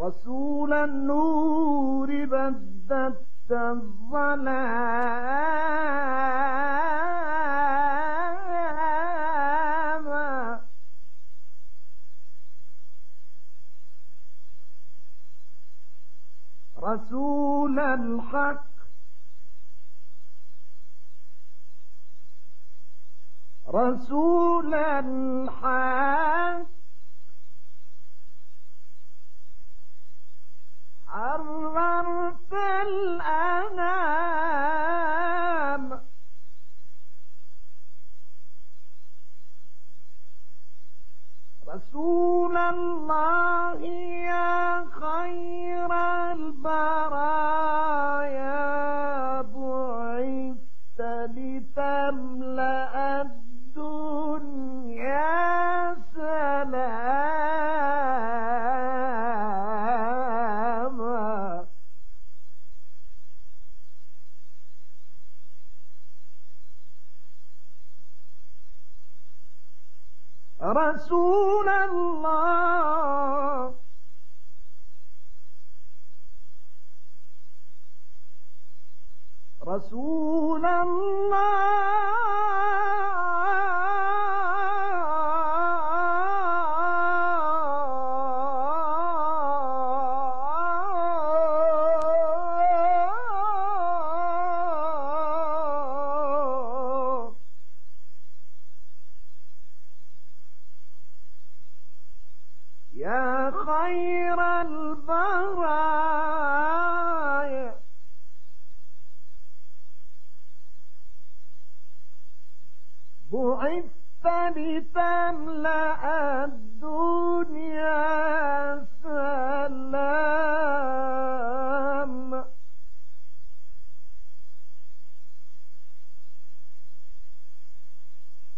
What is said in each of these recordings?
رسول النور بدت الظلام. رسول الحق. رسول الحق. الأنام. رسول الله يا خير البرايا بعثت لتملأ رسول الله. خير البرايا. بعثت لتملأ الدنيا سلام.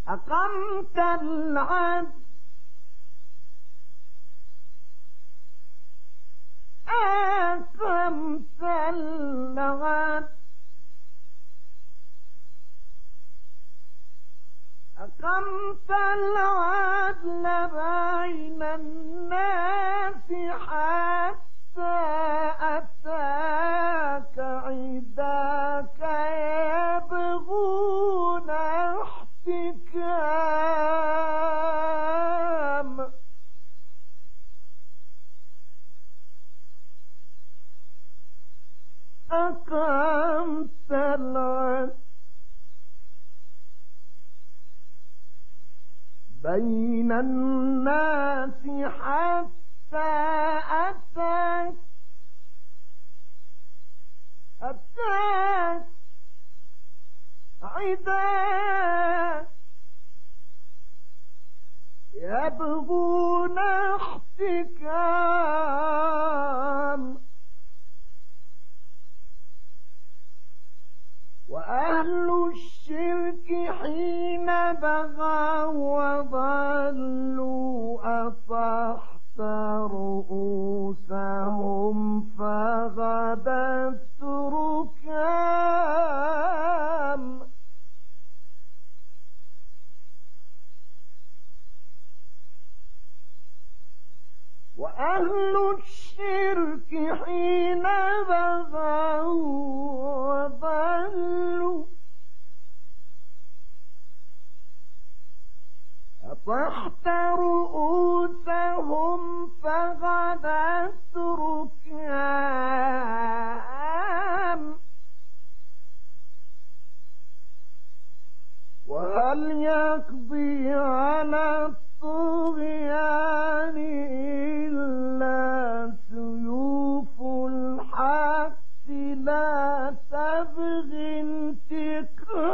أقمت العدل أقمت العدل أقمت العدل بين الناس حتى الناس حتى أتاك. أتاك. عداك يبغون احتكام. وأهل الشرك حين بغوا فغدت ركام وأهل الشرك حين بغوا وضلوا. رؤوسهم فغدت ركام وهل يقضي على الطغيان إلا سيوف الحق لا تبغي انتقاما؟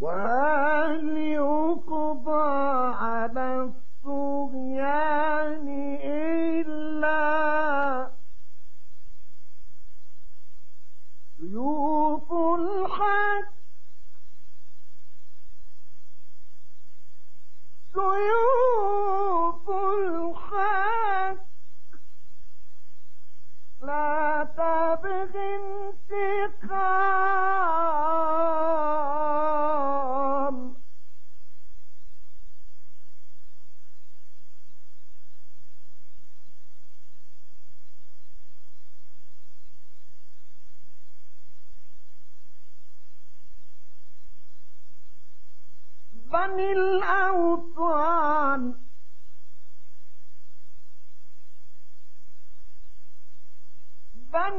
وهل الحق عن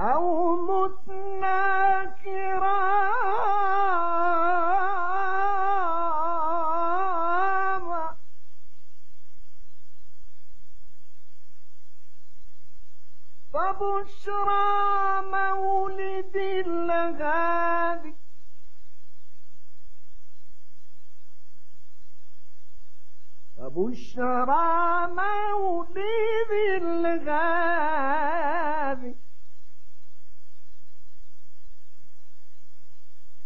أو متنا فبشرى مولد الغابي فبشرى مولد الغابي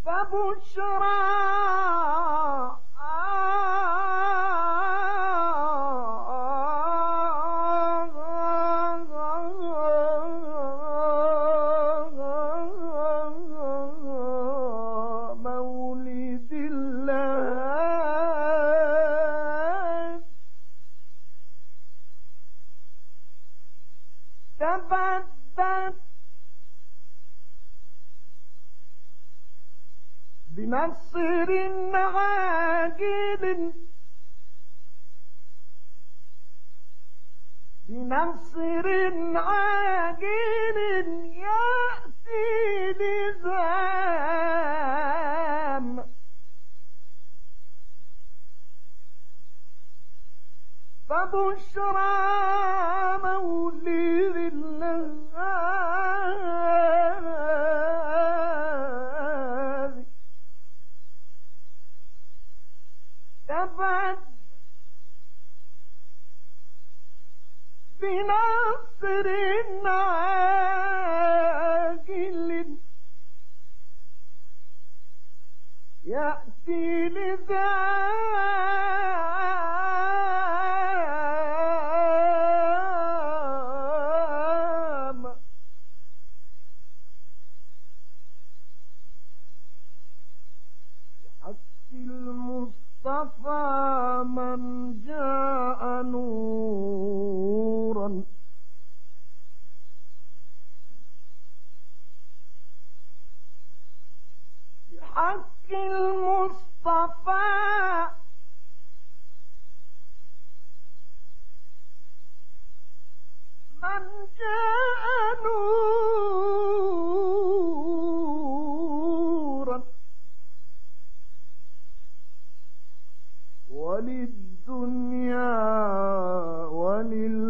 فبشرى مولد الله تبدت بنصر عاجل. بنصر عاجل. يأتي لزام بحق المصطفى من جاء نورا بحق المصطفى. من جاء نورا. وللدنيا وللأخرى